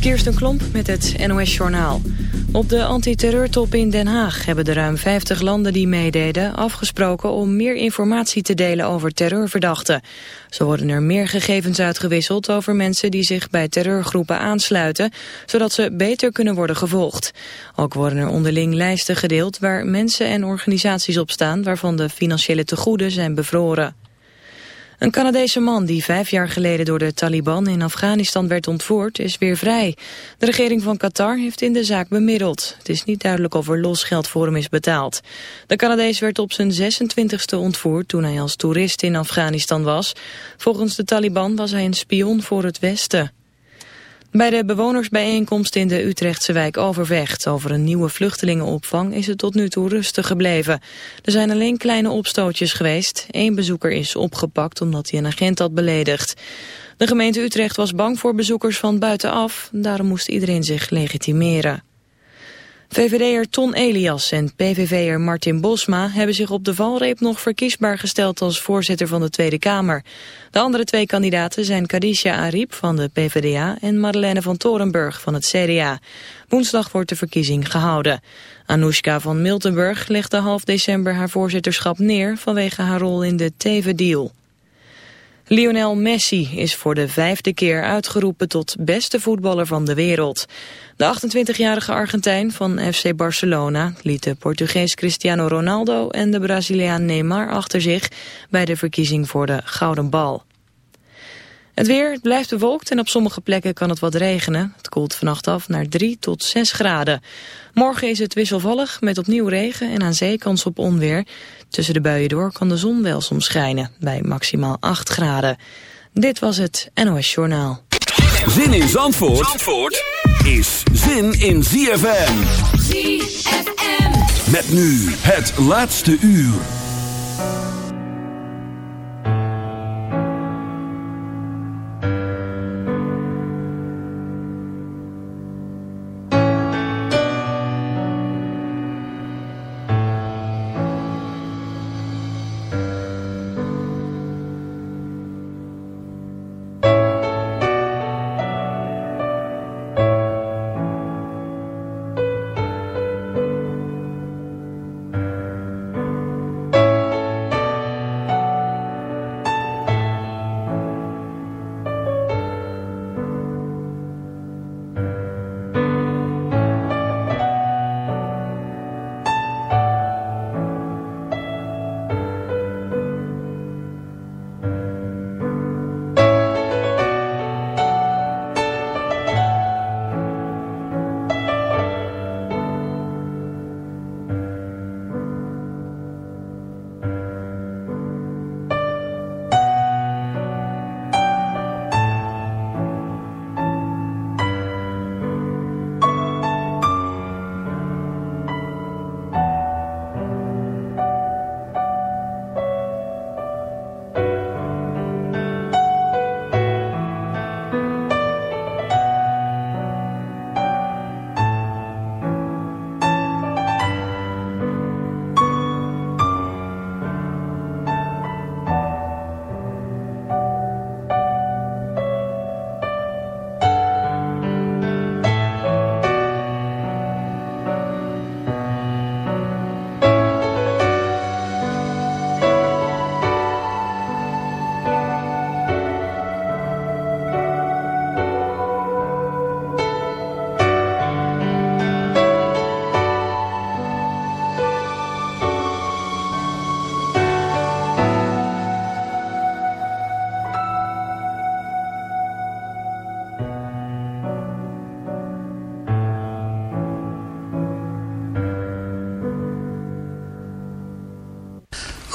Kirsten Klomp met het NOS-journaal. Op de antiterreurtop in Den Haag hebben de ruim 50 landen die meededen afgesproken om meer informatie te delen over terreurverdachten. Zo worden er meer gegevens uitgewisseld over mensen die zich bij terreurgroepen aansluiten, zodat ze beter kunnen worden gevolgd. Ook worden er onderling lijsten gedeeld waar mensen en organisaties op staan waarvan de financiële tegoeden zijn bevroren. Een Canadese man die vijf jaar geleden door de Taliban in Afghanistan werd ontvoerd is weer vrij. De regering van Qatar heeft in de zaak bemiddeld. Het is niet duidelijk of er losgeld voor hem is betaald. De Canadees werd op zijn 26e ontvoerd toen hij als toerist in Afghanistan was. Volgens de Taliban was hij een spion voor het Westen. Bij de bewonersbijeenkomst in de Utrechtse wijk Overvecht over een nieuwe vluchtelingenopvang is het tot nu toe rustig gebleven. Er zijn alleen kleine opstootjes geweest. Eén bezoeker is opgepakt omdat hij een agent had beledigd. De gemeente Utrecht was bang voor bezoekers van buitenaf. Daarom moest iedereen zich legitimeren. VVD'er Ton Elias en PVV'er Martin Bosma hebben zich op de valreep nog verkiesbaar gesteld als voorzitter van de Tweede Kamer. De andere twee kandidaten zijn Kadisha Ariep van de PvdA en Madeleine van Torenburg van het CDA. Woensdag wordt de verkiezing gehouden. Anoushka van Miltenburg legde half december haar voorzitterschap neer vanwege haar rol in de Teven-deal. Lionel Messi is voor de vijfde keer uitgeroepen tot beste voetballer van de wereld. De 28-jarige Argentijn van FC Barcelona liet de Portugees Cristiano Ronaldo en de Braziliaan Neymar achter zich bij de verkiezing voor de Gouden Bal. Het weer het blijft bewolkt en op sommige plekken kan het wat regenen. Het koelt vannacht af naar 3 tot 6 graden. Morgen is het wisselvallig met opnieuw regen en aan zee kans op onweer. Tussen de buien door kan de zon wel soms schijnen bij maximaal 8 graden. Dit was het NOS Journaal. Zin in Zandvoort, Zandvoort is zin in ZFM. ZFM. Met nu het laatste uur.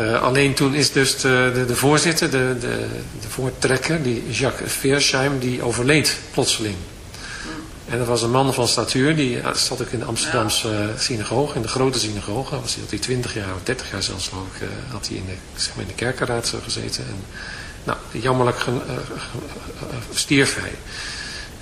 Uh, alleen toen is dus de, de, de voorzitter, de, de, de, voortrekker, die Jacques Veersheim, die overleed plotseling. En dat was een man van statuur, die zat ook in de Amsterdamse uh, synagoge, in de grote synagoge. Was hij, had hij 20 jaar of 30 jaar zelfs had hij in de, zeg maar in de kerkenraad gezeten. En, nou, jammerlijk stierf hij.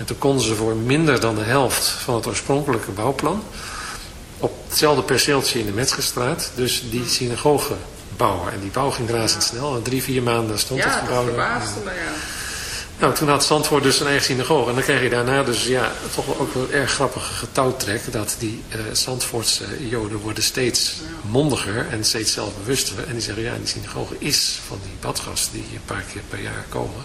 En toen konden ze voor minder dan de helft van het oorspronkelijke bouwplan... op hetzelfde perceeltje in de Metzgerstraat, dus die synagoge bouwen. En die bouw ging razendsnel. En drie, vier maanden stond ja, het gebouw. Ja, dat verbaasde me, ja. Nou, toen had Zandvoort dus een eigen synagoge. En dan krijg je daarna dus ja, toch wel ook wel erg grappige getouwtrek. Dat die uh, Zandvoortse joden worden steeds mondiger en steeds zelfbewuster. En die zeggen, ja, die synagoge is van die badgasten die een paar keer per jaar komen.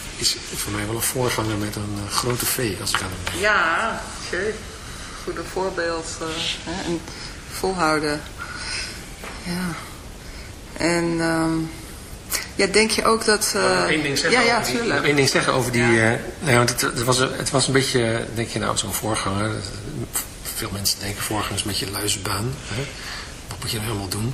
is voor mij wel een voorganger met een grote V, als ik aan hem denk. Ja, zeker. Goede voorbeeld. Hè, en volhouden. Ja. En... Um, ja, denk je ook dat... Uh... Eén ding zeggen ja, ja, over die, één ding zeggen over die... Ja. Uh, nee, want het, het, was, het was een beetje, denk je nou, zo'n voorganger. Veel mensen denken voorganger is een beetje luisbaan. Hè? Wat moet je nou helemaal doen?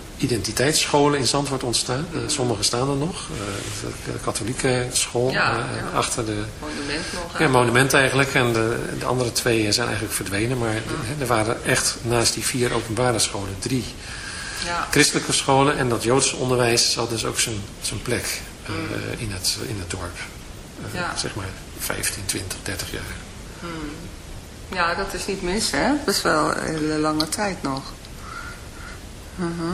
identiteitsscholen in Zandvoort ontstaan. Uh, sommige staan er nog. de katholieke school ja, ja. achter de... Monument nog. Ja, monument eigenlijk. En de, de, andere twee zijn eigenlijk verdwenen. Maar de, er waren echt naast die vier openbare scholen drie ja. christelijke scholen. En dat Joodse onderwijs had dus ook zijn, zijn plek mm. in, het, in het dorp. Zeg maar 15, 20, 30 jaar. Mm. Ja, dat is niet mis, hè? Dat is wel een hele lange tijd nog. Uh -huh.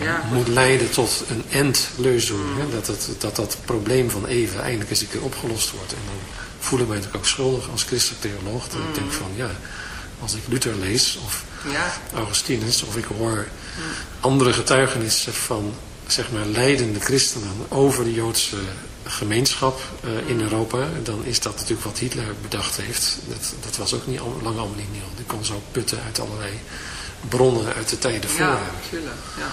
ja. moet leiden tot een endlösung. Mm. Dat, het, dat dat probleem van even eindelijk eens een keer opgelost wordt. En dan voel ik mij natuurlijk ook schuldig als christelijk theoloog. Dat mm. ik denk van ja, als ik Luther lees of Ja. Augustinus of ik hoor andere getuigenissen van zeg maar leidende christenen over de Joodse gemeenschap eh, in Europa, dan is dat natuurlijk wat Hitler bedacht heeft. Dat, dat was ook niet al, lang allemaal niet nieuw. Die kon zo putten uit allerlei bronnen uit de tijden voor Ja, hem. natuurlijk. Ja.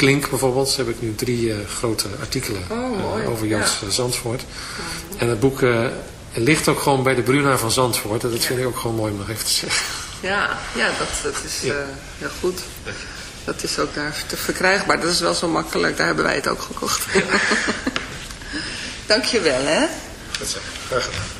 Klink bijvoorbeeld, heb ik nu drie grote artikelen oh, over Joods ja. Zandvoort. En het boek ligt ook gewoon bij de Bruna van Zandvoort. En dat vind ik ook gewoon mooi om nog even te zeggen. Ja, ja dat, dat is heel goed. Dat is ook daar te verkrijgbaar. Dat is wel zo makkelijk. Daar hebben wij het ook gekocht. Ja. Dank je wel, hè? Dat is graag gedaan.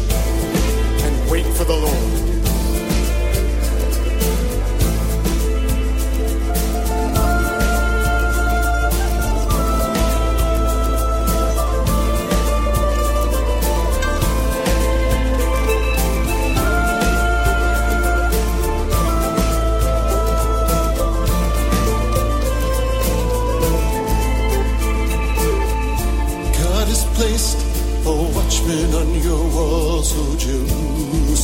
wait for the Lord. Placed a watchman on your walls, O